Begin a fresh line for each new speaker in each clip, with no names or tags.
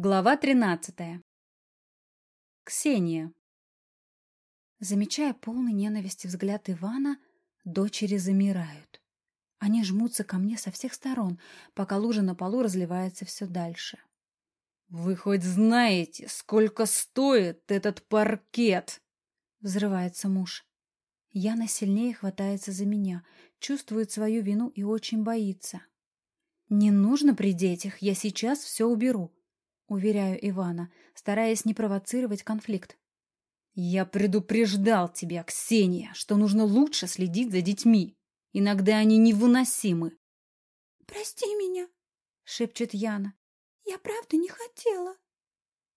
Глава тринадцатая. Ксения. Замечая полный ненависти взгляд Ивана, дочери замирают. Они жмутся ко мне со всех сторон, пока лужа на полу разливается все дальше.
«Вы хоть знаете, сколько стоит этот паркет?»
— взрывается муж. Яна сильнее хватается за меня, чувствует свою вину и очень боится. «Не нужно при детях, я сейчас все уберу», — уверяю Ивана, стараясь не провоцировать конфликт.
«Я предупреждал тебя, Ксения, что нужно лучше следить за детьми. Иногда они невыносимы».
«Прости меня», — шепчет Яна. «Я правда не хотела».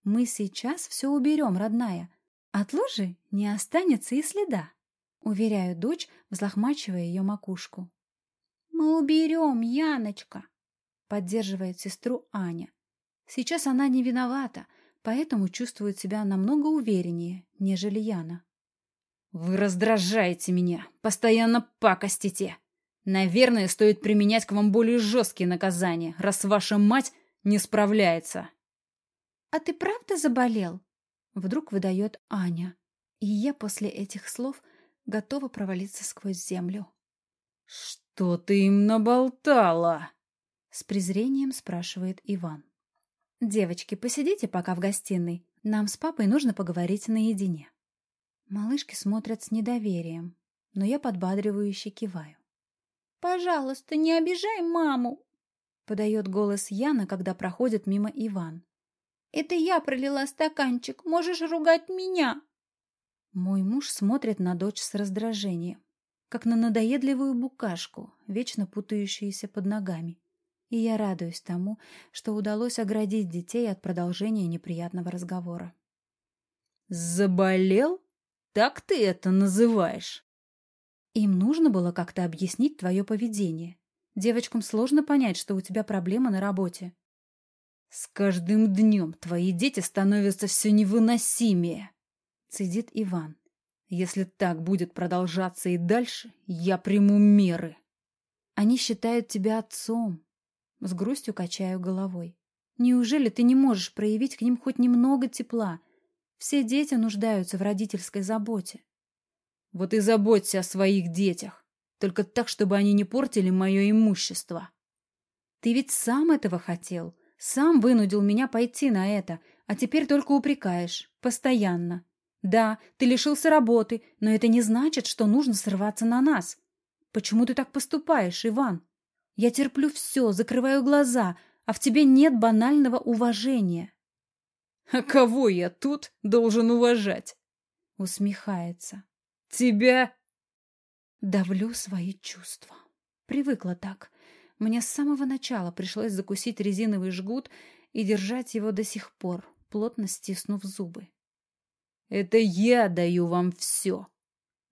«Мы сейчас все уберем, родная. От лужи не останется и следа», — уверяю дочь, взлохмачивая ее макушку.
«Мы уберем, Яночка», — поддерживает сестру Аня.
Сейчас она не виновата, поэтому чувствует себя намного увереннее, нежели Яна.
«Вы раздражаете меня, постоянно пакостите. Наверное, стоит применять к вам более жесткие наказания, раз ваша мать не справляется».
«А ты правда заболел?»
Вдруг выдает Аня. И я после этих слов готова провалиться сквозь землю.
«Что ты им наболтала?»
С презрением спрашивает Иван. «Девочки, посидите пока в гостиной. Нам с папой нужно поговорить наедине». Малышки смотрят с недоверием, но я подбадривающе киваю.
«Пожалуйста, не обижай маму!»
подает голос Яна, когда проходит мимо Иван.
«Это я пролила стаканчик, можешь ругать меня!»
Мой муж смотрит на дочь с раздражением, как на надоедливую букашку, вечно путающуюся под ногами и я радуюсь тому, что удалось оградить детей от продолжения неприятного разговора.
«Заболел? Так ты это называешь?»
Им нужно было как-то объяснить твое поведение. Девочкам сложно понять, что у тебя проблемы на работе.
«С каждым днем твои дети становятся все невыносимее», — цедит Иван. «Если так будет продолжаться и дальше, я приму меры».
Они считают тебя отцом, с грустью качаю головой. Неужели ты не можешь проявить к ним хоть немного тепла? Все дети нуждаются в родительской заботе.
Вот и заботься о своих детях. Только так, чтобы они не портили мое имущество.
Ты ведь сам этого хотел. Сам вынудил меня пойти на это, а теперь только упрекаешь. Постоянно. Да, ты лишился работы, но это не значит, что нужно срываться на нас. Почему ты так поступаешь, Иван? Я терплю все, закрываю глаза, а в тебе нет банального уважения.
— А кого я тут должен уважать?
— усмехается.
— Тебя?
Давлю свои чувства. Привыкла так. Мне с самого начала пришлось закусить резиновый жгут и держать его до сих пор, плотно стиснув зубы.
«Это я даю вам все.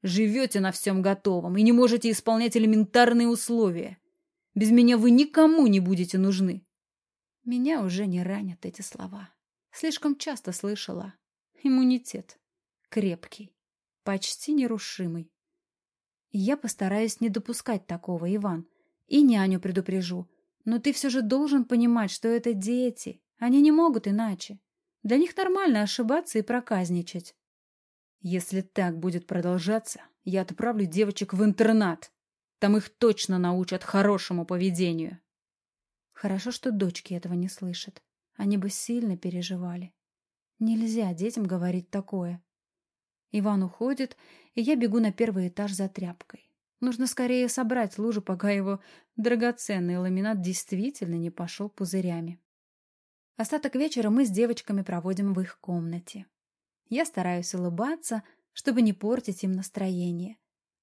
Живете на всем готовом и не можете исполнять элементарные условия. Без меня вы никому не будете нужны.
Меня уже не ранят эти слова. Слишком часто слышала. Иммунитет. Крепкий. Почти нерушимый. Я постараюсь не допускать такого, Иван. И няню предупрежу. Но ты все же должен понимать, что это дети. Они не могут иначе. Для них нормально ошибаться и проказничать.
Если так будет продолжаться, я отправлю девочек в интернат. Там их точно научат хорошему поведению.
Хорошо, что дочки этого не слышат. Они бы сильно переживали. Нельзя детям говорить такое. Иван уходит, и я бегу на первый этаж за тряпкой. Нужно скорее собрать лужу, пока его драгоценный ламинат действительно не пошел пузырями. Остаток вечера мы с девочками проводим в их комнате. Я стараюсь улыбаться, чтобы не портить им настроение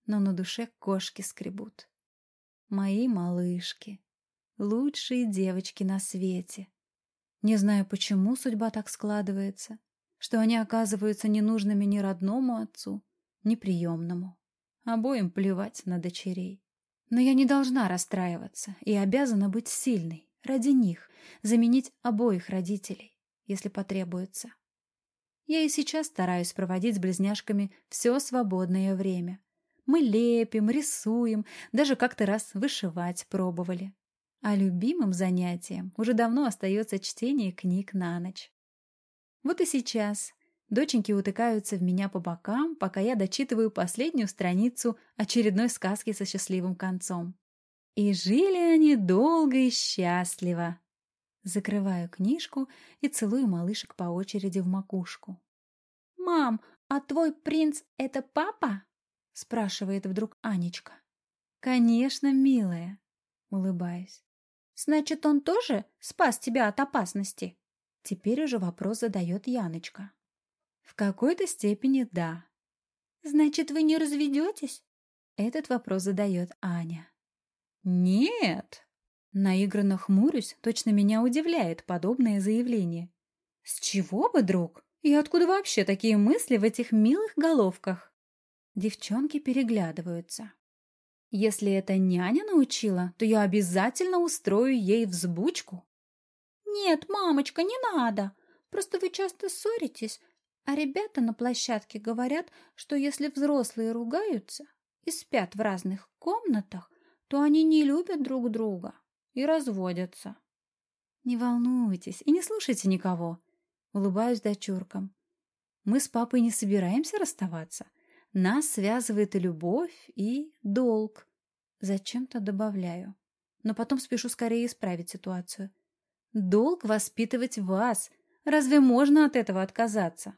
но на душе кошки скребут. Мои малышки. Лучшие девочки на свете. Не знаю, почему судьба так складывается, что они оказываются ненужными ни родному отцу, ни приемному. Обоим плевать на дочерей. Но я не должна расстраиваться и обязана быть сильной, ради них, заменить обоих родителей, если потребуется. Я и сейчас стараюсь проводить с близняшками все свободное время, мы лепим, рисуем, даже как-то раз вышивать пробовали. А любимым занятием уже давно остается чтение книг на ночь. Вот и сейчас доченьки утыкаются в меня по бокам, пока я дочитываю последнюю страницу очередной сказки со счастливым концом. И жили они долго и счастливо. Закрываю книжку и целую малышек по очереди в макушку.
«Мам, а твой принц — это папа?»
— спрашивает вдруг Анечка. «Конечно, милая», — улыбаюсь.
«Значит, он тоже спас тебя от опасности?»
Теперь уже вопрос задает Яночка. «В какой-то степени да».
«Значит, вы не разведетесь?»
Этот вопрос задает Аня.
«Нет!»
Наигранно хмурюсь, точно меня удивляет подобное заявление. «С чего бы, друг? И откуда вообще такие мысли в этих милых головках?» Девчонки переглядываются. Если это няня научила, то я обязательно устрою ей взбучку.
«Нет, мамочка, не надо. Просто вы часто ссоритесь, а ребята на площадке говорят, что если взрослые ругаются и спят в разных комнатах, то они не любят друг друга и разводятся».
«Не волнуйтесь и не слушайте никого», — улыбаюсь дочуркам. «Мы с папой не собираемся расставаться. Нас связывает и любовь, и долг. Зачем-то добавляю. Но потом спешу скорее исправить ситуацию. Долг воспитывать вас. Разве можно от этого отказаться?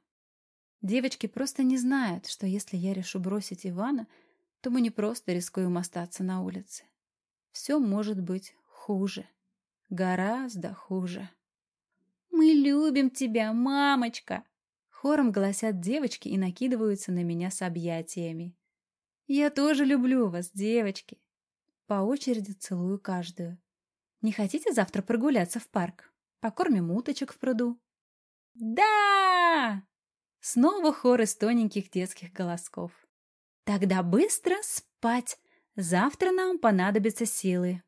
Девочки просто не знают, что если я решу бросить Ивана, то мы не просто рискуем остаться на улице. Все может быть хуже. Гораздо хуже.
«Мы любим тебя, мамочка!»
Хором голосят девочки и накидываются на меня с объятиями. «Я тоже люблю вас, девочки!» По очереди целую каждую. «Не хотите завтра прогуляться в парк? Покормим уточек в пруду?»
«Да!»
Снова хор из тоненьких детских голосков. «Тогда быстро спать! Завтра нам понадобятся силы!»